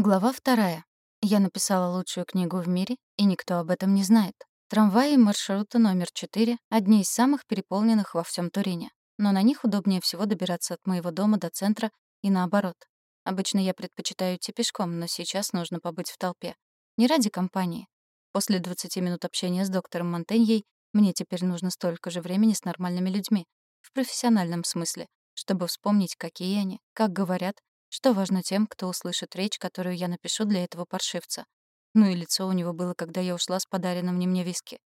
Глава вторая. Я написала лучшую книгу в мире, и никто об этом не знает. Трамваи маршрута номер 4 — одни из самых переполненных во всем Турине. Но на них удобнее всего добираться от моего дома до центра и наоборот. Обычно я предпочитаю идти пешком, но сейчас нужно побыть в толпе. Не ради компании. После 20 минут общения с доктором Монтеньей мне теперь нужно столько же времени с нормальными людьми. В профессиональном смысле, чтобы вспомнить, какие они, как говорят, что важно тем, кто услышит речь, которую я напишу для этого паршивца. Ну и лицо у него было, когда я ушла с подаренным не мне виски.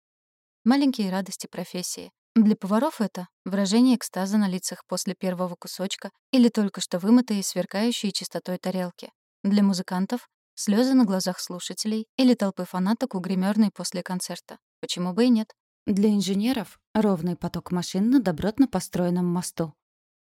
Маленькие радости профессии. Для поваров это выражение экстаза на лицах после первого кусочка или только что вымытые, сверкающие чистотой тарелки. Для музыкантов — слезы на глазах слушателей или толпы фанаток у гримерной после концерта. Почему бы и нет? Для инженеров — ровный поток машин на добротно построенном мосту.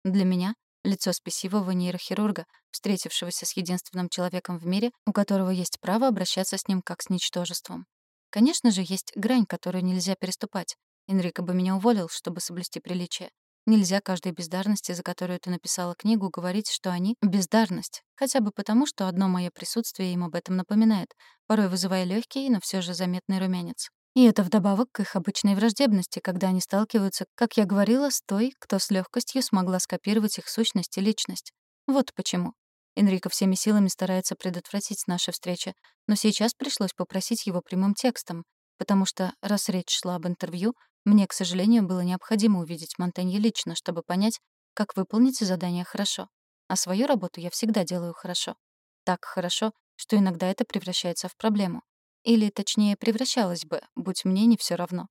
Для меня лицо спесивого нейрохирурга, встретившегося с единственным человеком в мире, у которого есть право обращаться с ним как с ничтожеством. Конечно же, есть грань, которую нельзя переступать. Энрико бы меня уволил, чтобы соблюсти приличие. Нельзя каждой бездарности, за которую ты написала книгу, говорить, что они — бездарность. Хотя бы потому, что одно мое присутствие им об этом напоминает, порой вызывая легкий, но все же заметный румянец. И это вдобавок к их обычной враждебности, когда они сталкиваются, как я говорила, с той, кто с легкостью смогла скопировать их сущность и личность. Вот почему. Энрико всеми силами старается предотвратить наши встречи, но сейчас пришлось попросить его прямым текстом, потому что, раз речь шла об интервью, мне, к сожалению, было необходимо увидеть Монтенье лично, чтобы понять, как выполнить задание хорошо. А свою работу я всегда делаю хорошо. Так хорошо, что иногда это превращается в проблему. Или, точнее, превращалась бы, будь мне не все равно.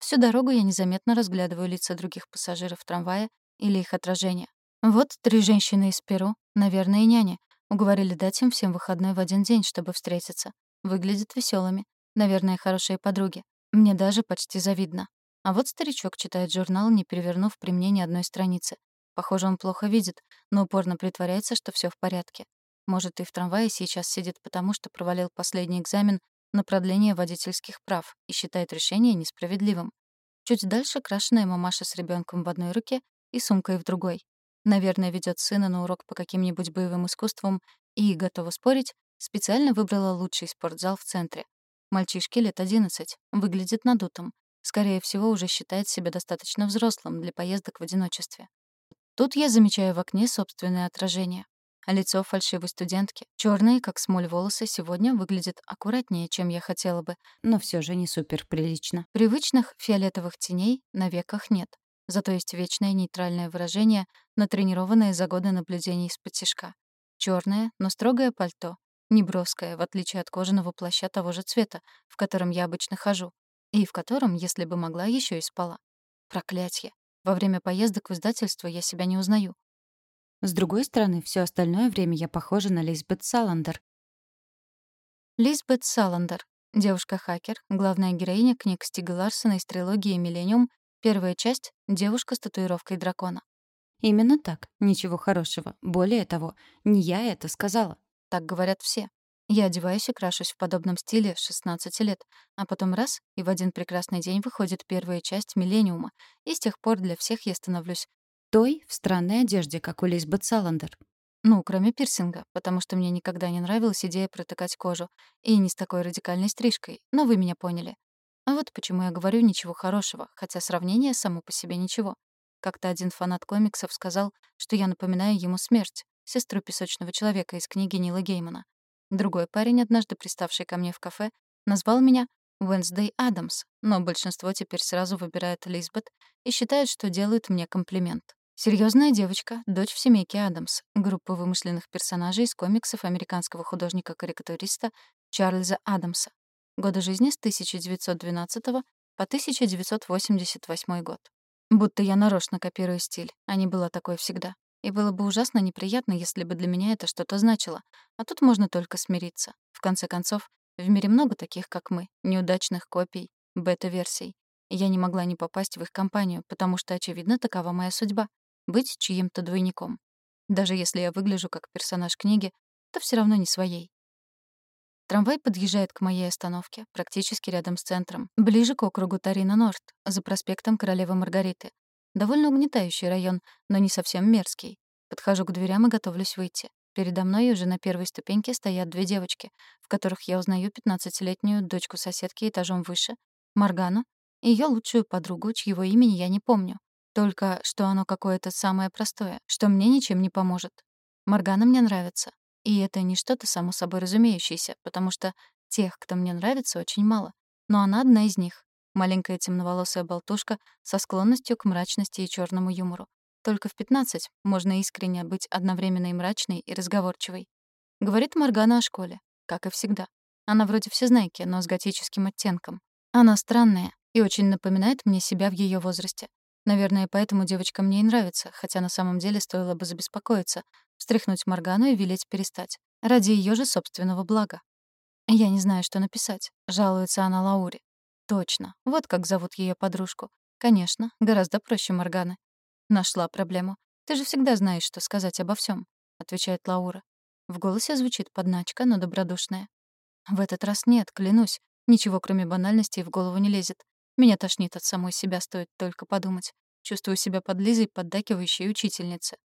Всю дорогу я незаметно разглядываю лица других пассажиров трамвая или их отражения. Вот три женщины из Перу, наверное, и няня, уговорили дать им всем выходной в один день, чтобы встретиться. Выглядят веселыми, наверное, хорошие подруги. Мне даже почти завидно. А вот старичок читает журнал, не перевернув при мне ни одной страницы. Похоже, он плохо видит, но упорно притворяется, что все в порядке. Может, и в трамвае сейчас сидит потому, что провалил последний экзамен на продление водительских прав и считает решение несправедливым. Чуть дальше крашеная мамаша с ребенком в одной руке и сумкой в другой. Наверное, ведет сына на урок по каким-нибудь боевым искусствам и, готова спорить, специально выбрала лучший спортзал в центре. Мальчишке лет 11, выглядит надутым. Скорее всего, уже считает себя достаточно взрослым для поездок в одиночестве. Тут я замечаю в окне собственное отражение. Лицо фальшивой студентки, черные, как смоль волосы, сегодня выглядят аккуратнее, чем я хотела бы, но все же не супер прилично. Привычных фиолетовых теней на веках нет. Зато есть вечное нейтральное выражение, натренированное за годы наблюдений из-под тишка. Чёрное, но строгое пальто. Неброское, в отличие от кожаного плаща того же цвета, в котором я обычно хожу. И в котором, если бы могла, еще и спала. Проклятье. Во время поездок в издательство я себя не узнаю. С другой стороны, все остальное время я похожа на Лизбет Саландер. Лизбет Саландер. Девушка-хакер, главная героиня книг Стига Ларсона из трилогии «Миллениум», первая часть — девушка с татуировкой дракона. Именно так, ничего хорошего. Более того, не я это сказала. Так говорят все. Я одеваюсь и крашусь в подобном стиле с 16 лет, а потом раз — и в один прекрасный день выходит первая часть «Миллениума», и с тех пор для всех я становлюсь той в странной одежде, как у Лизбет Саландер. Ну, кроме пирсинга, потому что мне никогда не нравилась идея протыкать кожу. И не с такой радикальной стрижкой, но вы меня поняли. А вот почему я говорю ничего хорошего, хотя сравнение само по себе ничего. Как-то один фанат комиксов сказал, что я напоминаю ему смерть, сестру песочного человека из книги Нила Геймана. Другой парень, однажды приставший ко мне в кафе, назвал меня Уэнсдей Адамс, но большинство теперь сразу выбирает Лизбет и считает, что делают мне комплимент. Серьезная девочка, дочь в семейке Адамс, группа вымышленных персонажей из комиксов американского художника-карикатуриста Чарльза Адамса. Годы жизни с 1912 по 1988 год. Будто я нарочно копирую стиль, а не была такой всегда. И было бы ужасно неприятно, если бы для меня это что-то значило. А тут можно только смириться. В конце концов, в мире много таких, как мы, неудачных копий, бета-версий. Я не могла не попасть в их компанию, потому что, очевидно, такова моя судьба быть чьим-то двойником. Даже если я выгляжу как персонаж книги, то все равно не своей. Трамвай подъезжает к моей остановке, практически рядом с центром, ближе к округу Тарина-Норт, за проспектом Королевы Маргариты. Довольно угнетающий район, но не совсем мерзкий. Подхожу к дверям и готовлюсь выйти. Передо мной уже на первой ступеньке стоят две девочки, в которых я узнаю 15-летнюю дочку соседки этажом выше, Маргану, и её лучшую подругу, чьего имени я не помню. Только что оно какое-то самое простое, что мне ничем не поможет. Маргана мне нравится. И это не что-то само собой разумеющееся, потому что тех, кто мне нравится, очень мало. Но она одна из них. Маленькая темноволосая болтушка со склонностью к мрачности и чёрному юмору. Только в 15 можно искренне быть одновременно и мрачной, и разговорчивой. Говорит Маргана о школе, как и всегда. Она вроде всезнайки, но с готическим оттенком. Она странная и очень напоминает мне себя в её возрасте. Наверное, поэтому девочка мне и нравится, хотя на самом деле стоило бы забеспокоиться, встряхнуть Маргану и велеть перестать. Ради её же собственного блага. Я не знаю, что написать. Жалуется она Лауре. Точно. Вот как зовут её подружку. Конечно, гораздо проще Морганы. Нашла проблему. Ты же всегда знаешь, что сказать обо всем, отвечает Лаура. В голосе звучит подначка, но добродушная. В этот раз нет, клянусь. Ничего, кроме банальностей, в голову не лезет. Меня тошнит от самой себя, стоит только подумать. Чувствую себя под Лизой, поддакивающей учительнице.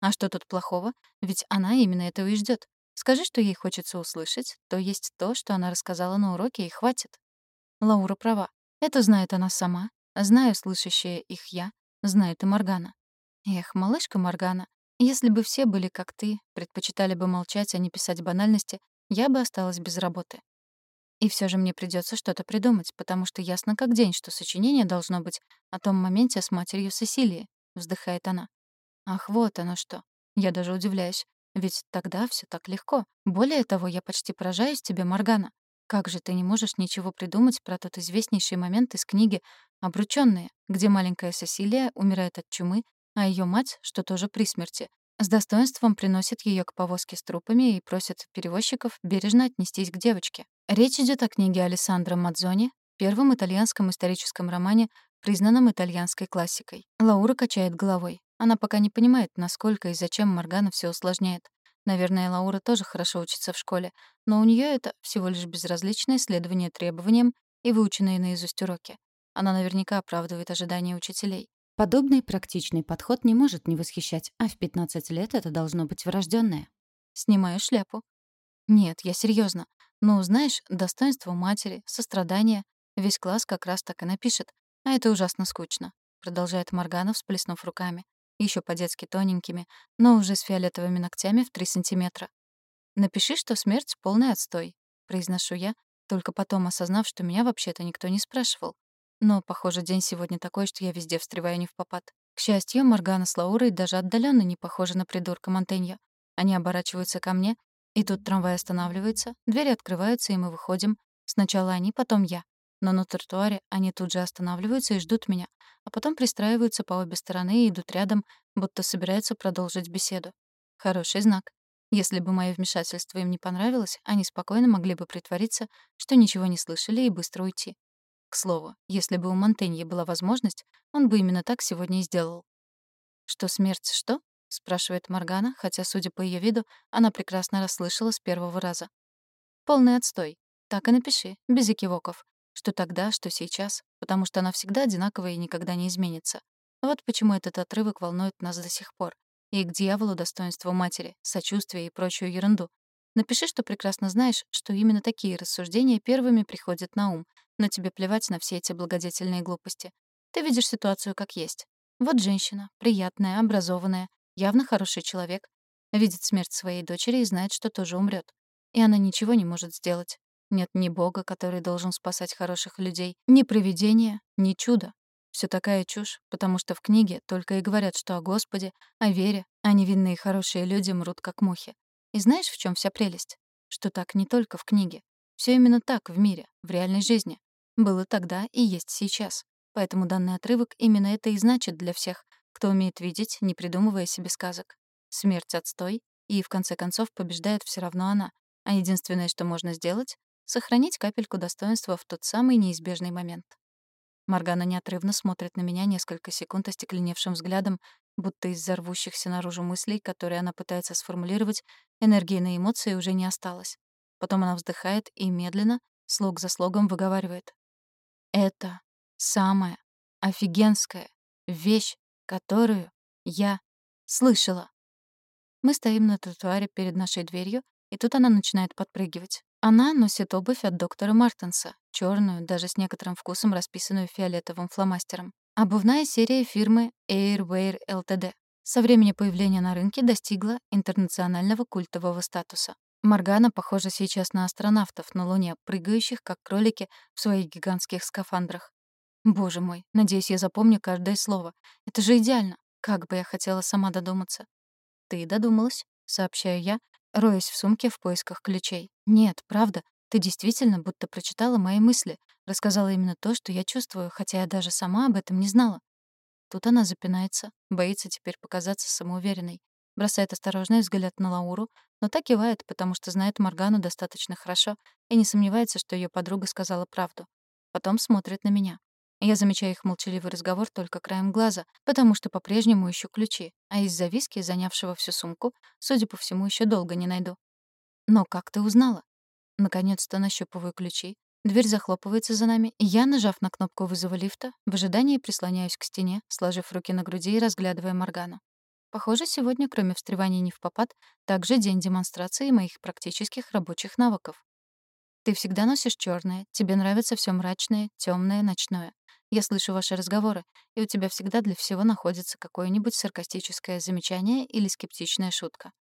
А что тут плохого? Ведь она именно этого и ждет. Скажи, что ей хочется услышать, то есть то, что она рассказала на уроке, и хватит. Лаура права. Это знает она сама. Знаю слышащее их я, знает и Моргана. Эх, малышка Моргана, если бы все были как ты, предпочитали бы молчать, а не писать банальности, я бы осталась без работы. И все же мне придется что-то придумать, потому что ясно как день, что сочинение должно быть о том моменте с матерью Сесилии, вздыхает она. Ах, вот оно что. Я даже удивляюсь. Ведь тогда все так легко. Более того, я почти поражаюсь тебе, Моргана. Как же ты не можешь ничего придумать про тот известнейший момент из книги «Обручённые», где маленькая Сесилия умирает от чумы, а ее мать, что тоже при смерти, с достоинством приносит ее к повозке с трупами и просит перевозчиков бережно отнестись к девочке. Речь идет о книге Алессандро Мадзони, первом итальянском историческом романе, признанном итальянской классикой. Лаура качает головой. Она пока не понимает, насколько и зачем Моргана все усложняет. Наверное, Лаура тоже хорошо учится в школе, но у нее это всего лишь безразличное следование требованиям и выученные наизусть уроки. Она наверняка оправдывает ожидания учителей. Подобный практичный подход не может не восхищать, а в 15 лет это должно быть врожденное. Снимаю шляпу. Нет, я серьезно. Ну, знаешь, достоинство матери, сострадание. Весь класс как раз так и напишет. А это ужасно скучно. Продолжает Моргана, всплеснув руками еще по-детски тоненькими, но уже с фиолетовыми ногтями в 3 сантиметра. «Напиши, что смерть — полный отстой», — произношу я, только потом осознав, что меня вообще-то никто не спрашивал. Но, похоже, день сегодня такой, что я везде встреваю не в попад. К счастью, Моргана с Лаурой даже отдаленно не похожи на придурка Монтенья. Они оборачиваются ко мне, и тут трамвай останавливается, двери открываются, и мы выходим. Сначала они, потом я. Но на тротуаре они тут же останавливаются и ждут меня, а потом пристраиваются по обе стороны и идут рядом, будто собираются продолжить беседу. Хороший знак. Если бы мое вмешательство им не понравилось, они спокойно могли бы притвориться, что ничего не слышали и быстро уйти. К слову, если бы у Монтенье была возможность, он бы именно так сегодня и сделал. «Что смерть, что?» — спрашивает Моргана, хотя, судя по ее виду, она прекрасно расслышала с первого раза. «Полный отстой. Так и напиши, без экивоков что тогда, что сейчас, потому что она всегда одинаковая и никогда не изменится. Вот почему этот отрывок волнует нас до сих пор. И к дьяволу достоинство матери, сочувствие и прочую ерунду. Напиши, что прекрасно знаешь, что именно такие рассуждения первыми приходят на ум, но тебе плевать на все эти благодетельные глупости. Ты видишь ситуацию как есть. Вот женщина, приятная, образованная, явно хороший человек, видит смерть своей дочери и знает, что тоже умрет. И она ничего не может сделать. Нет ни Бога, который должен спасать хороших людей, ни провидения, ни чуда. Все такая чушь, потому что в книге только и говорят, что о Господе, о вере, а невинные хорошие люди мрут как мухи. И знаешь, в чем вся прелесть? Что так не только в книге. Все именно так в мире, в реальной жизни. Было тогда и есть сейчас. Поэтому данный отрывок именно это и значит для всех, кто умеет видеть, не придумывая себе сказок. Смерть отстой, и в конце концов побеждает все равно она. А единственное, что можно сделать, Сохранить капельку достоинства в тот самый неизбежный момент. Маргана неотрывно смотрит на меня несколько секунд остекленевшим взглядом, будто из-за рвущихся наружу мыслей, которые она пытается сформулировать, энергии на эмоции уже не осталось. Потом она вздыхает и медленно, слог за слогом, выговаривает. «Это самая офигенская вещь, которую я слышала». Мы стоим на тротуаре перед нашей дверью, и тут она начинает подпрыгивать. Она носит обувь от доктора Мартенса, черную, даже с некоторым вкусом расписанную фиолетовым фломастером. Обувная серия фирмы Airwear Ltd. Со времени появления на рынке достигла интернационального культового статуса. Моргана похожа сейчас на астронавтов на Луне, прыгающих, как кролики, в своих гигантских скафандрах. Боже мой, надеюсь, я запомню каждое слово. Это же идеально. Как бы я хотела сама додуматься. Ты додумалась, сообщаю я, роясь в сумке в поисках ключей. Нет, правда, ты действительно будто прочитала мои мысли, рассказала именно то, что я чувствую, хотя я даже сама об этом не знала. Тут она запинается, боится теперь показаться самоуверенной. Бросает осторожный взгляд на Лауру, но так кивает, потому что знает Моргану достаточно хорошо и не сомневается, что ее подруга сказала правду. Потом смотрит на меня. Я замечаю их молчаливый разговор только краем глаза, потому что по-прежнему ищу ключи, а из-за виски, занявшего всю сумку, судя по всему, еще долго не найду. «Но как ты узнала?» Наконец-то нащупываю ключи, дверь захлопывается за нами, и я, нажав на кнопку вызова лифта, в ожидании прислоняюсь к стене, сложив руки на груди и разглядывая Моргану. Похоже, сегодня, кроме встреваний не в попад, также день демонстрации моих практических рабочих навыков. Ты всегда носишь черное, тебе нравится все мрачное, темное, ночное. Я слышу ваши разговоры, и у тебя всегда для всего находится какое-нибудь саркастическое замечание или скептичная шутка.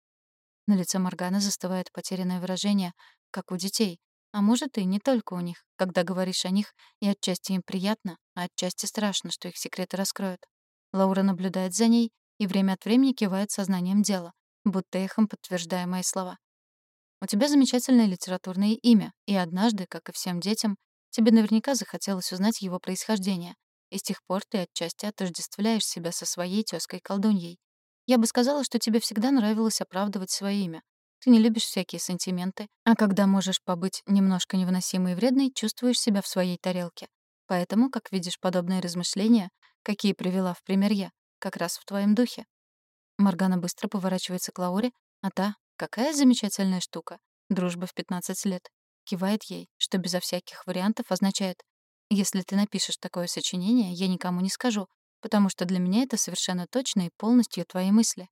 На лице Морганы застывает потерянное выражение, как у детей. А может, и не только у них, когда говоришь о них, и отчасти им приятно, а отчасти страшно, что их секреты раскроют. Лаура наблюдает за ней и время от времени кивает сознанием дела, будто эхом подтверждая мои слова. У тебя замечательное литературное имя, и однажды, как и всем детям, тебе наверняка захотелось узнать его происхождение, и с тех пор ты отчасти отождествляешь себя со своей тёзкой-колдуньей. Я бы сказала, что тебе всегда нравилось оправдывать свое имя. Ты не любишь всякие сантименты, а когда можешь побыть немножко невыносимой и вредной, чувствуешь себя в своей тарелке. Поэтому, как видишь подобные размышления, какие привела в пример я, как раз в твоем духе. Моргана быстро поворачивается к Лауре, а та, Какая замечательная штука. Дружба в 15 лет. Кивает ей, что безо всяких вариантов означает «Если ты напишешь такое сочинение, я никому не скажу, потому что для меня это совершенно точно и полностью твои мысли».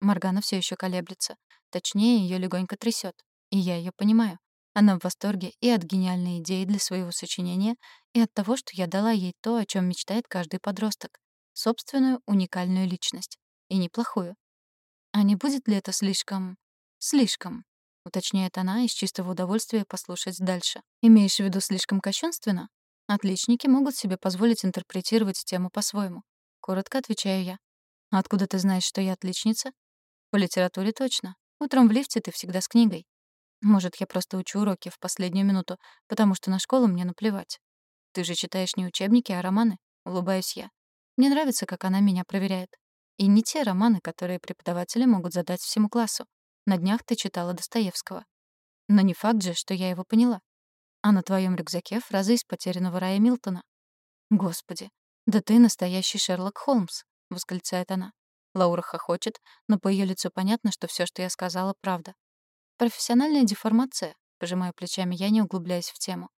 Моргана все еще колеблется. Точнее, ее легонько трясет. И я ее понимаю. Она в восторге и от гениальной идеи для своего сочинения, и от того, что я дала ей то, о чем мечтает каждый подросток. Собственную уникальную личность. И неплохую. А не будет ли это слишком «Слишком», — уточняет она из чистого удовольствия послушать дальше. «Имеешь в виду слишком кощунственно?» Отличники могут себе позволить интерпретировать тему по-своему. Коротко отвечаю я. «Откуда ты знаешь, что я отличница?» «По литературе точно. Утром в лифте ты всегда с книгой. Может, я просто учу уроки в последнюю минуту, потому что на школу мне наплевать. Ты же читаешь не учебники, а романы?» Улыбаюсь я. Мне нравится, как она меня проверяет. И не те романы, которые преподаватели могут задать всему классу. На днях ты читала Достоевского. Но не факт же, что я его поняла. А на твоем рюкзаке фраза из «Потерянного рая» Милтона. «Господи, да ты настоящий Шерлок Холмс», — восклицает она. Лаура хохочет, но по ее лицу понятно, что все, что я сказала, правда. «Профессиональная деформация», — пожимаю плечами я, не углубляясь в тему.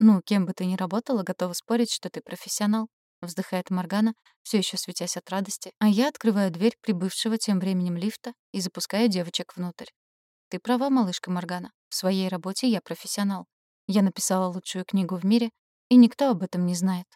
«Ну, кем бы ты ни работала, готова спорить, что ты профессионал», — вздыхает Моргана, все еще светясь от радости, а я открываю дверь прибывшего тем временем лифта и запускаю девочек внутрь. «Ты права, малышка Моргана. В своей работе я профессионал. Я написала лучшую книгу в мире, и никто об этом не знает.